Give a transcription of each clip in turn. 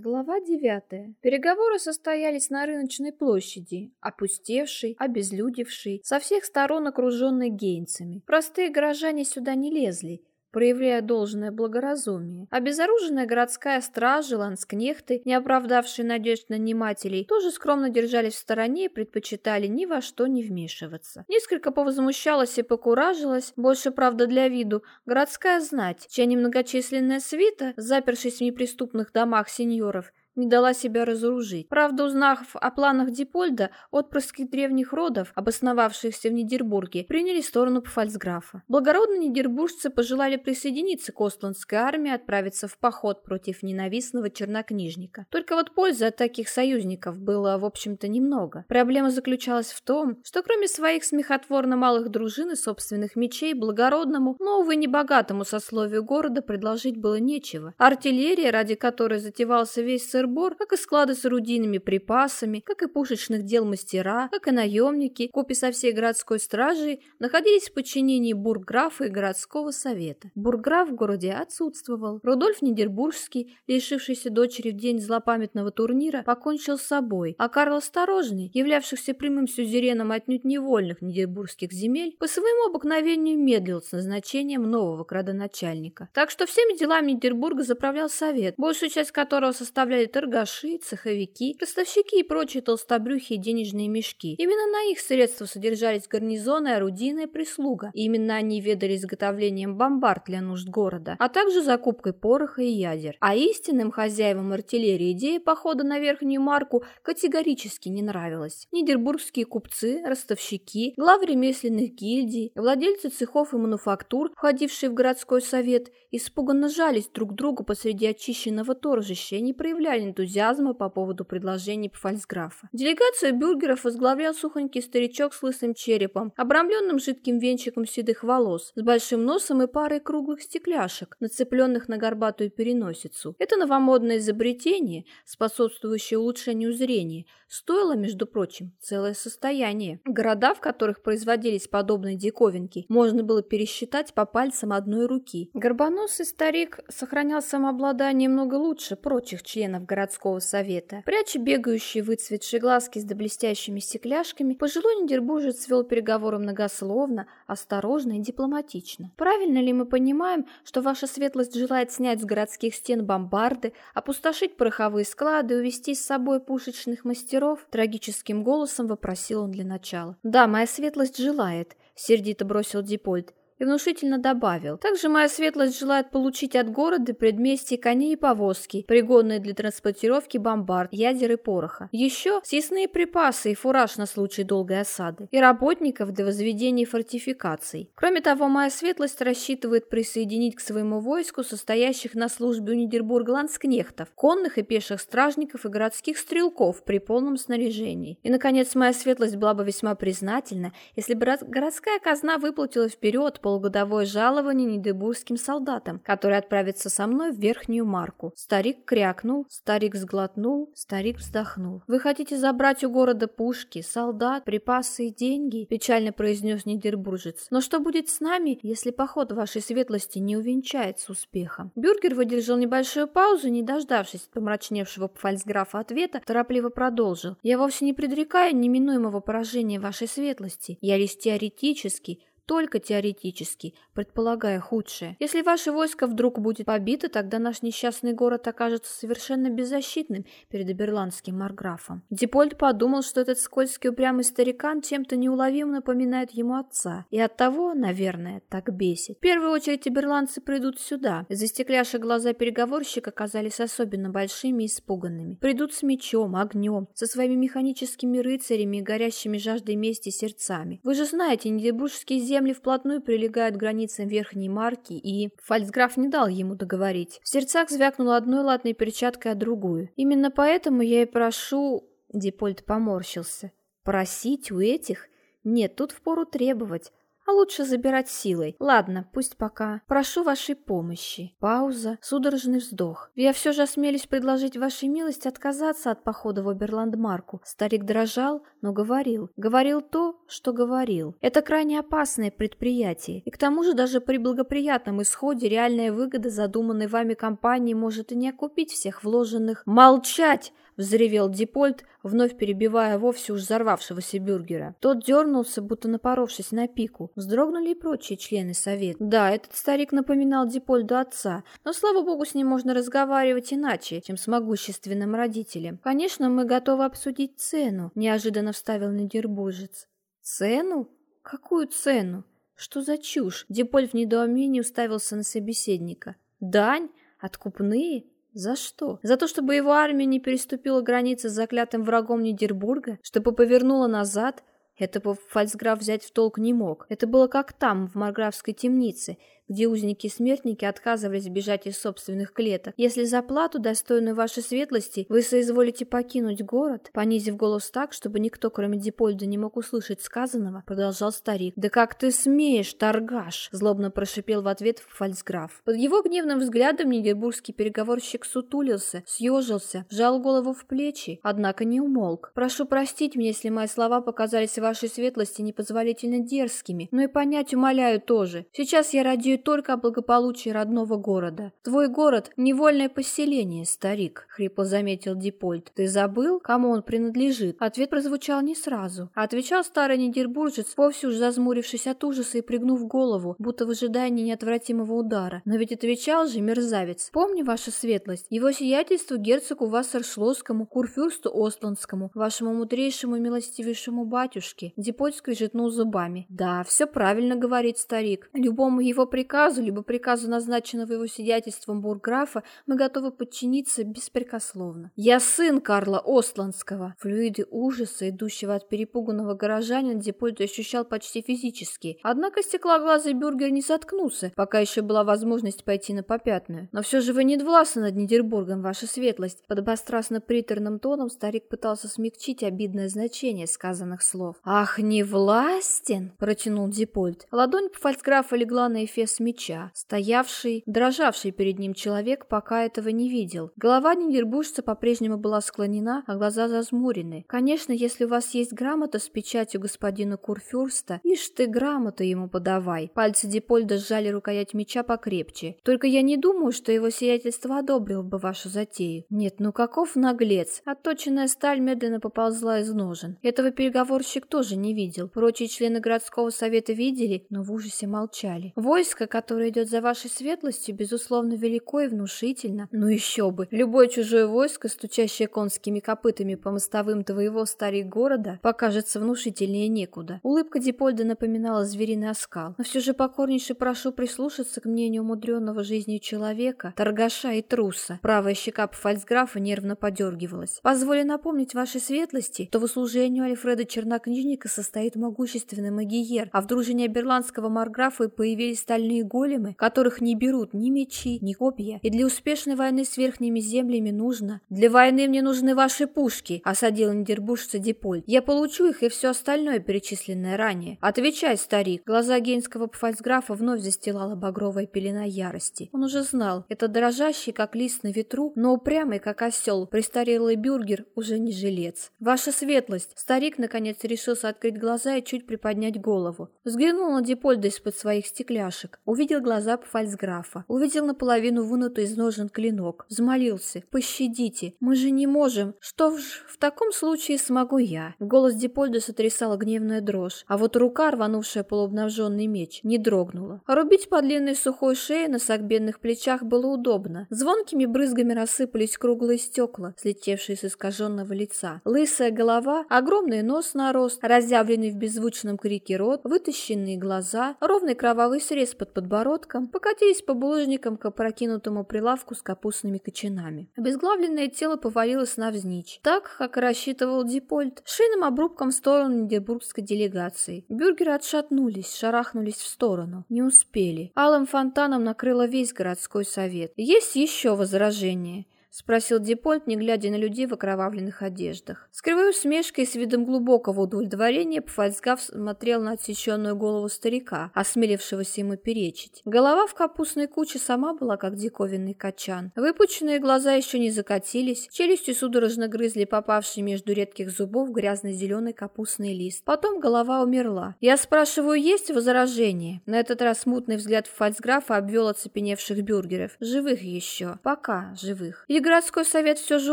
Глава девятая. Переговоры состоялись на рыночной площади, опустевшей, обезлюдевшей, со всех сторон окруженной гейнцами. Простые горожане сюда не лезли, проявляя должное благоразумие. Обезоруженная городская стража, ланскнехты, не оправдавшие надежд нанимателей, тоже скромно держались в стороне и предпочитали ни во что не вмешиваться. Несколько повозмущалась и покуражилась, больше, правда, для виду, городская знать, чья немногочисленная свита, запершись в неприступных домах сеньоров, не дала себя разоружить. Правда, узнав о планах Дипольда, отпрыски древних родов, обосновавшихся в Нидербурге, приняли сторону пфальцграфа. Благородные нидербуржцы пожелали присоединиться к Остландской армии и отправиться в поход против ненавистного чернокнижника. Только вот пользы от таких союзников было, в общем-то, немного. Проблема заключалась в том, что кроме своих смехотворно малых дружин и собственных мечей, благородному, но, увы, небогатому сословию города предложить было нечего. Артиллерия, ради которой затевался весь сыр сыр как и склады с орудийными припасами, как и пушечных дел мастера, как и наемники, копи со всей городской стражей, находились в подчинении бургграфа и городского совета. Бургграф в городе отсутствовал. Рудольф Нидербургский, лишившийся дочери в день злопамятного турнира, покончил с собой, а Карл Осторожный, являвшийся прямым сюзереном отнюдь невольных нидербургских земель, по своему обыкновению медлил с назначением нового градоначальника. Так что всеми делами Нидербурга заправлял совет, большую часть которого составляли торгаши, цеховики, поставщики и прочие толстобрюхи и денежные мешки. Именно на их средства содержались гарнизоны орудийная прислуга. И именно они ведали изготовлением бомбард для нужд города, а также закупкой пороха и ядер. А истинным хозяевам артиллерии идея похода на Верхнюю Марку категорически не нравилась. Нидербургские купцы, ростовщики, главы ремесленных гильдий, владельцы цехов и мануфактур, входившие в городской совет, испуганно жались друг другу посреди очищенного торжища и не проявляли энтузиазма по поводу предложений пфальцграфа. Делегацию бюргеров возглавлял сухонький старичок с лысым черепом, обрамленным жидким венчиком седых волос, с большим носом и парой круглых стекляшек, нацепленных на горбатую переносицу. Это новомодное изобретение, способствующее улучшению зрения, стоило, между прочим, целое состояние. Города, в которых производились подобные диковинки, можно было пересчитать по пальцам одной руки. Горбоносый старик сохранял самообладание много лучше прочих членов городского совета. Пряча бегающие выцветшие глазки с доблестящими стекляшками, пожилой нидербуржец вел переговоры многословно, осторожно и дипломатично. Правильно ли мы понимаем, что ваша светлость желает снять с городских стен бомбарды, опустошить пороховые склады и увести с собой пушечных мастеров? Трагическим голосом вопросил он для начала. Да, моя светлость желает, сердито бросил Дипольд и внушительно добавил. Также моя светлость желает получить от города предместье коней и повозки, пригодные для транспортировки бомбард, ядер и пороха. Еще съестные припасы и фураж на случай долгой осады, и работников для возведения фортификаций. Кроме того, моя светлость рассчитывает присоединить к своему войску состоящих на службе у Нидербурга ланскнехтов, конных и пеших стражников и городских стрелков при полном снаряжении. И, наконец, моя светлость была бы весьма признательна, если бы городская казна выплатила вперед полугодовое жалование недебурским солдатам, которые отправятся со мной в Верхнюю Марку. Старик крякнул, старик сглотнул, старик вздохнул. «Вы хотите забрать у города пушки, солдат, припасы и деньги?» – печально произнес Нидербуржец. «Но что будет с нами, если поход вашей светлости не увенчается успехом?» Бюргер выдержал небольшую паузу, не дождавшись помрачневшего фальцграфа ответа, торопливо продолжил. «Я вовсе не предрекаю неминуемого поражения вашей светлости. Я лишь теоретически только теоретически, предполагая худшее. Если ваше войско вдруг будет побито, тогда наш несчастный город окажется совершенно беззащитным перед Аберландским марграфом. Дипольд подумал, что этот скользкий упрямый старикан чем-то неуловимо напоминает ему отца, и оттого, наверное, так бесит. В первую очередь аберландцы придут сюда. Из-за стекляшек глаза переговорщика казались особенно большими и испуганными. Придут с мечом, огнем, со своими механическими рыцарями и горящими жаждой мести сердцами. Вы же знаете, Нидебургские земли земли вплотную прилегают к границам Верхней Марки, и фальцграф не дал ему договорить. В сердцах звякнула одной латной перчаткой, а другую. Именно поэтому я и прошу... Дипольд поморщился. Просить у этих? Нет, тут впору требовать. А лучше забирать силой. Ладно, пусть пока. Прошу вашей помощи. Пауза, судорожный вздох. Я все же осмелюсь предложить вашей милости отказаться от похода в Оберландмарку. Старик дрожал, но говорил. Говорил то, что говорил. Это крайне опасное предприятие. И к тому же даже при благоприятном исходе реальная выгода задуманной вами компании может и не окупить всех вложенных. Молчать! Взревел Дипольт, вновь перебивая вовсе уж взорвавшегося бюргера. Тот дернулся, будто напоровшись на пику. Вздрогнули и прочие члены совета. Да, этот старик напоминал Дипольду отца, но, слава богу, с ним можно разговаривать иначе, чем с могущественным родителем. Конечно, мы готовы обсудить цену, неожиданно вставил Нидербуржец. Цену? Какую цену? Что за чушь? Диполь в недоумении уставился на собеседника. Дань? Откупные? За что? За то, чтобы его армия не переступила границы с заклятым врагом Нидербурга? Чтобы повернула назад? Этого фальцграф взять в толк не мог. Это было как там, в Марграфской темнице, где узники-смертники отказывались бежать из собственных клеток. Если за плату, достойную вашей светлости, вы соизволите покинуть город, понизив голос так, чтобы никто, кроме Дипольда, не мог услышать сказанного, продолжал старик. «Да как ты смеешь, торгаш!» злобно прошипел в ответ фальцграф. Под его гневным взглядом нидербургский переговорщик сутулился, съежился, вжал голову в плечи, однако не умолк. «Прошу простить меня, если мои слова показались вашей светлости непозволительно дерзкими, но и понять умоляю тоже. Сейчас я радею только о благополучии родного города. Твой город — невольное поселение, старик», — хрипло заметил Дипольт. «Ты забыл, кому он принадлежит?» Ответ прозвучал не сразу. Отвечал старый нидербуржец, вовсе уж зазмурившись от ужаса и пригнув голову, будто в ожидании неотвратимого удара. Но ведь отвечал же мерзавец. «Помни, ваша светлость, его сиятельству герцогу Вассершлосскому, курфюрсту Остландскому, вашему мудрейшему и милостивейшему батюшке». Дипольт скрежетнул зубами. «Да, все правильно говорит старик. Любому его приказу приказу, либо приказу назначенного его сиятельством бурграфа, мы готовы подчиниться беспрекословно. Я сын Карла Остландского. Флюиды ужаса, идущего от перепуганного горожанина, Депольт ощущал почти физически. Однако стеклоглазый бюргер не заткнулся, пока еще была возможность пойти на попятную. Но все же вы не властны над Нидербургом, ваша светлость. Под обострастно приторным тоном старик пытался смягчить обидное значение сказанных слов. «Ах, не властен!» – протянул Дипольт. Ладонь фальцграфа легла на эфес меча. Стоявший, дрожавший перед ним человек пока этого не видел. Голова нидербуржца по-прежнему была склонена, а глаза зазмурены. Конечно, если у вас есть грамота с печатью господина Курфюрста, ишь ты грамоту ему подавай. Пальцы Дипольда сжали рукоять меча покрепче. Только я не думаю, что его сиятельство одобрил бы вашу затею. Нет, ну каков наглец. Отточенная сталь медленно поползла из ножен. Этого переговорщик тоже не видел. Прочие члены городского совета видели, но в ужасе молчали. Войско, которое идет за вашей светлостью, безусловно, велико и внушительно. Ну еще бы! Любое чужое войско, стучащее конскими копытами по мостовым твоего старик города, покажется внушительнее некуда. Улыбка Дипольда напоминала звериный оскал. Но все же покорнейше прошу прислушаться к мнению умудренного жизнью человека, торгаша и труса. Правая щека фальцграфа нервно подергивалась. Позволю напомнить вашей светлости, что в услужению Альфреда Чернокнижника состоит могущественный магиер, а в дружине Берландского марграфа появились стальные стальные големы, которых не берут ни мечи, ни копья, и для успешной войны с верхними землями нужно. Для войны мне нужны ваши пушки, осадил Нидербушца Диполь. Я получу их и все остальное, перечисленное ранее. Отвечай, старик. Глаза гейнского пфальцграфа вновь застилала багровая пелена ярости. Он уже знал, это дрожащий, как лист на ветру, но упрямый, как осел, престарелый бюргер уже не жилец. Ваша светлость. Старик, наконец, решился открыть глаза и чуть приподнять голову. Взглянул на Дипольда из-под своих стекляшек увидел глаза фальцграфа, увидел наполовину вынутый из ножен клинок, взмолился «Пощадите, мы же не можем, что ж, в таком случае смогу я». Голос Дипольда сотрясала гневная дрожь, а вот рука, рванувшая полуобнаженный меч, не дрогнула. Рубить по длинной сухой шее на согбенных плечах было удобно. Звонкими брызгами рассыпались круглые стекла, слетевшие с искаженного лица. Лысая голова, огромный нос на рост, разъявленный в беззвучном крике рот, вытащенные глаза, ровный кровавый срез под подбородком, покатились по булыжникам к опрокинутому прилавку с капустными кочанами. Обезглавленное тело повалилось навзничь, так, как и рассчитывал Дипольт, шейным обрубком в сторону Нидербургской делегации. Бюргеры отшатнулись, шарахнулись в сторону. Не успели. Алым фонтаном накрыло весь городской совет. Есть еще возражение. — спросил Дипольт, не глядя на людей в окровавленных одеждах. С кривой усмешкой и с видом глубокого удовлетворения Пфальцгав смотрел на отсеченную голову старика, осмелившегося ему перечить. Голова в капустной куче сама была как диковинный качан. Выпученные глаза еще не закатились, челюсти судорожно грызли попавший между редких зубов грязно-зеленый капустный лист. Потом голова умерла. Я спрашиваю, есть возражение? На этот раз мутный взгляд фальцграфа обвел оцепеневших бюргеров. Живых еще. Пока живых. И городской совет все же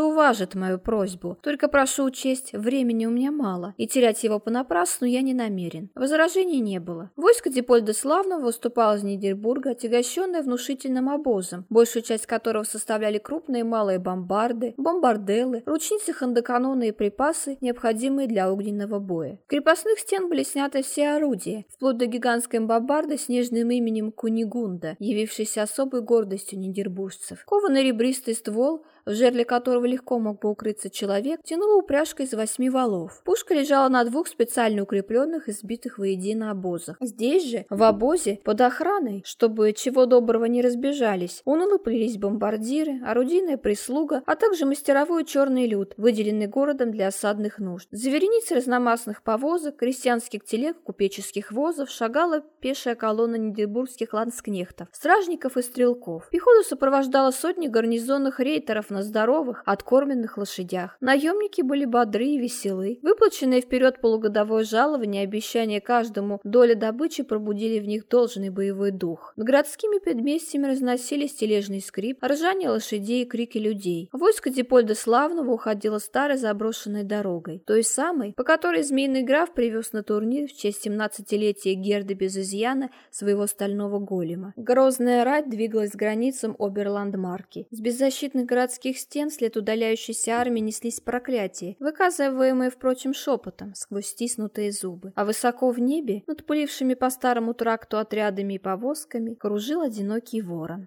уважит мою просьбу. Только прошу учесть, времени у меня мало, и терять его понапрасну я не намерен. Возражений не было. Войско Дипольда Славного выступало из Нидербурга, отягощенное внушительным обозом, большую часть которого составляли крупные и малые бомбарды, бомбарделы, ручницы хандоканона и припасы, необходимые для огненного боя. В крепостных стен были сняты все орудия, вплоть до гигантской бомбарды с нежным именем Кунигунда, явившейся особой гордостью нидербуржцев. Кованый ребристый ствол – eu в жерле которого легко мог бы укрыться человек, тянула упряжка из восьми валов. Пушка лежала на двух специально укрепленных и сбитых воедино обозах. Здесь же, в обозе, под охраной, чтобы чего доброго не разбежались, уныло плелись бомбардиры, орудийная прислуга, а также мастеровой черный люд, выделенный городом для осадных нужд. За вереницей разномастных повозок, крестьянских телег, купеческих возов шагала пешая колонна нидербургских ланскнехтов, стражников и стрелков. Пехоту сопровождала сотни гарнизонных рейтеров на здоровых, откормленных лошадях. Наемники были бодры и веселы. Выплаченные вперед полугодовое жалование и обещание каждому доли добычи пробудили в них должный боевой дух. С городскими предместьями разносились тележный скрип, ржание лошадей и крики людей. Войско Дипольда Славного уходило старой заброшенной дорогой, той самой, по которой Змеиный граф привез на турнир в честь 17-летия Герды без изъяна своего стального голема. Грозная рать двигалась к границам Оберландмарки. С беззащитных городских городских стен след удаляющейся армии неслись проклятия, выказываемые, впрочем, шепотом, сквозь стиснутые зубы. А высоко в небе, над пылившими по старому тракту отрядами и повозками, кружил одинокий ворон.